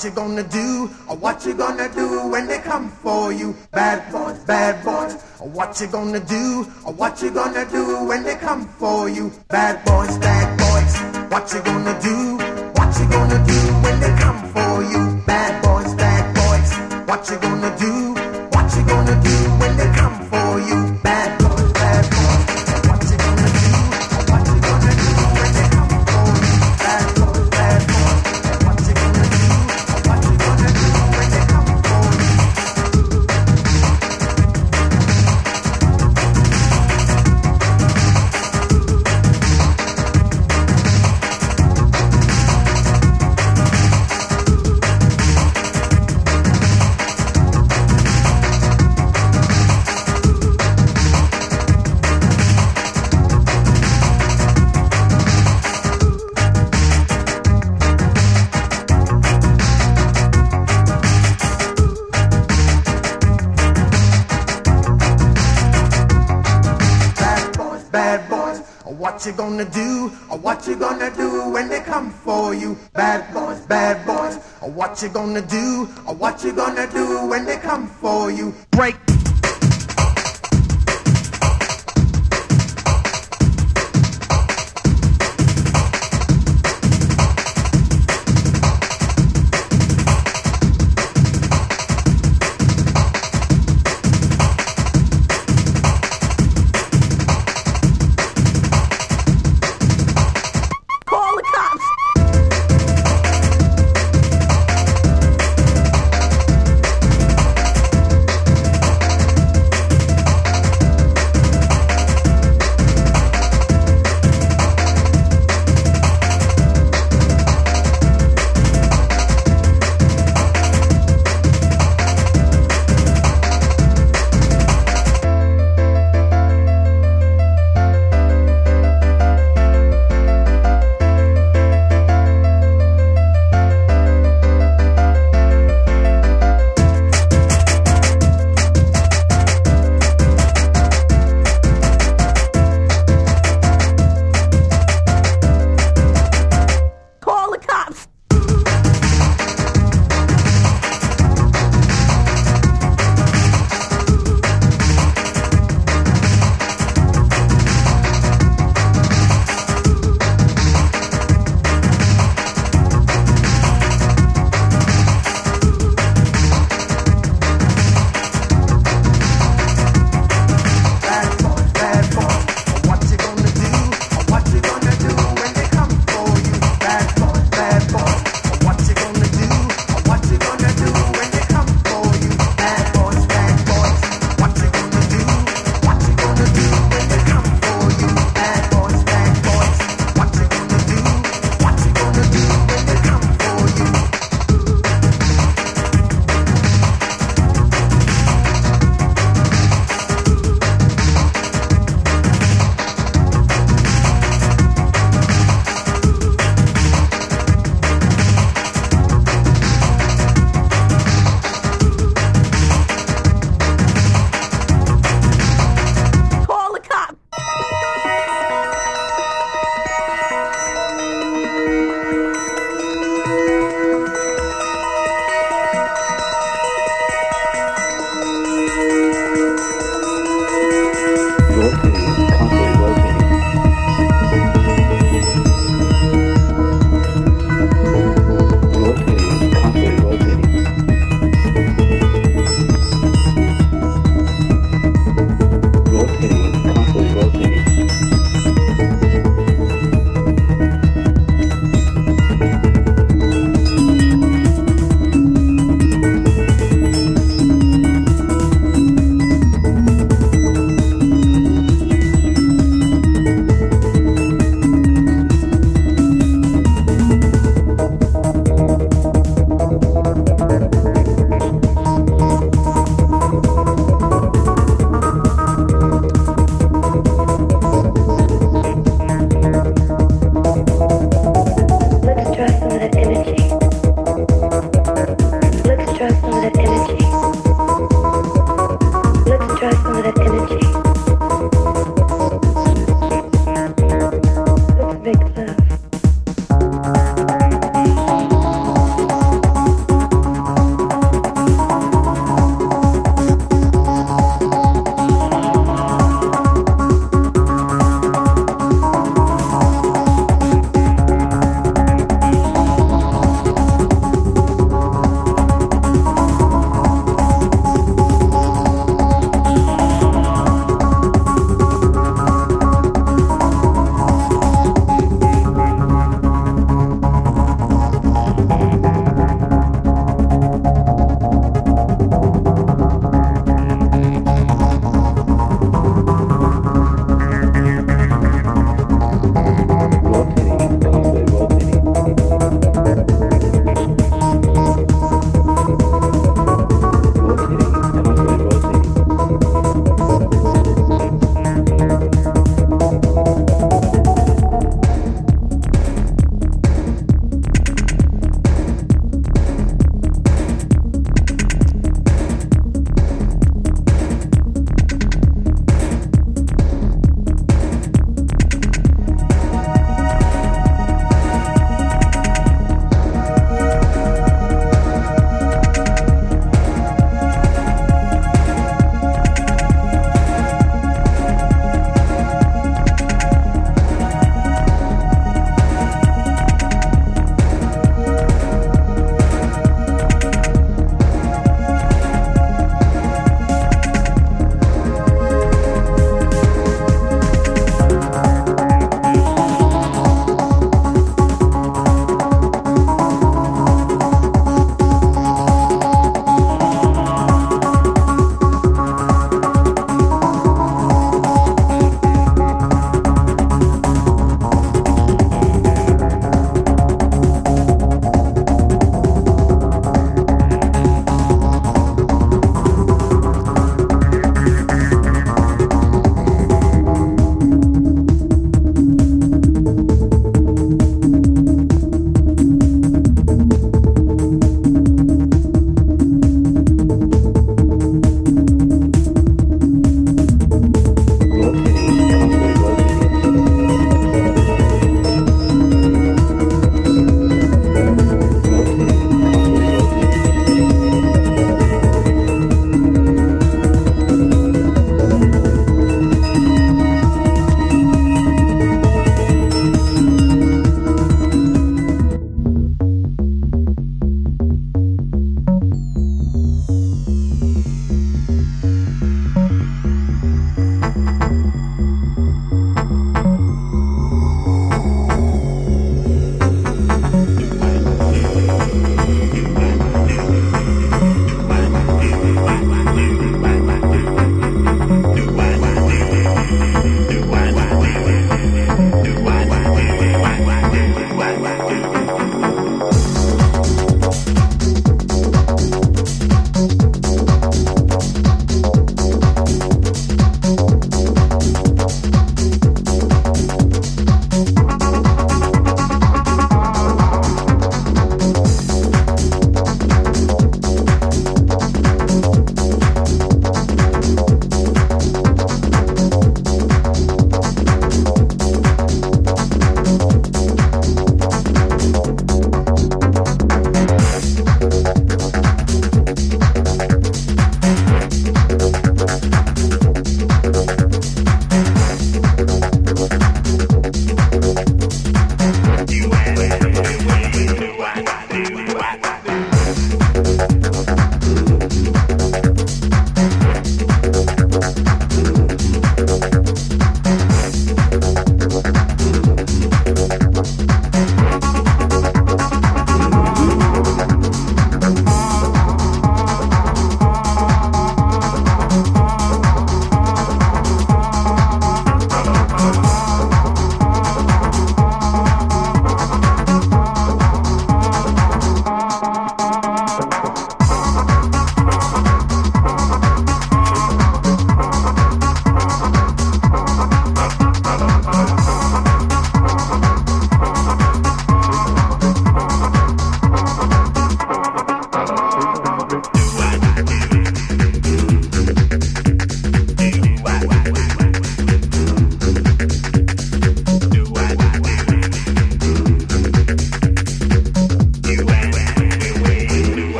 what you gonna do? Or what you gonna do when they come for you? Bad boys, bad boys. Or what you gonna do? Or what you gonna What you gonna do? Or what you gonna do when they come for you? Bad boys, bad boys. or What you gonna do? Or what you gonna do when they come for you? Break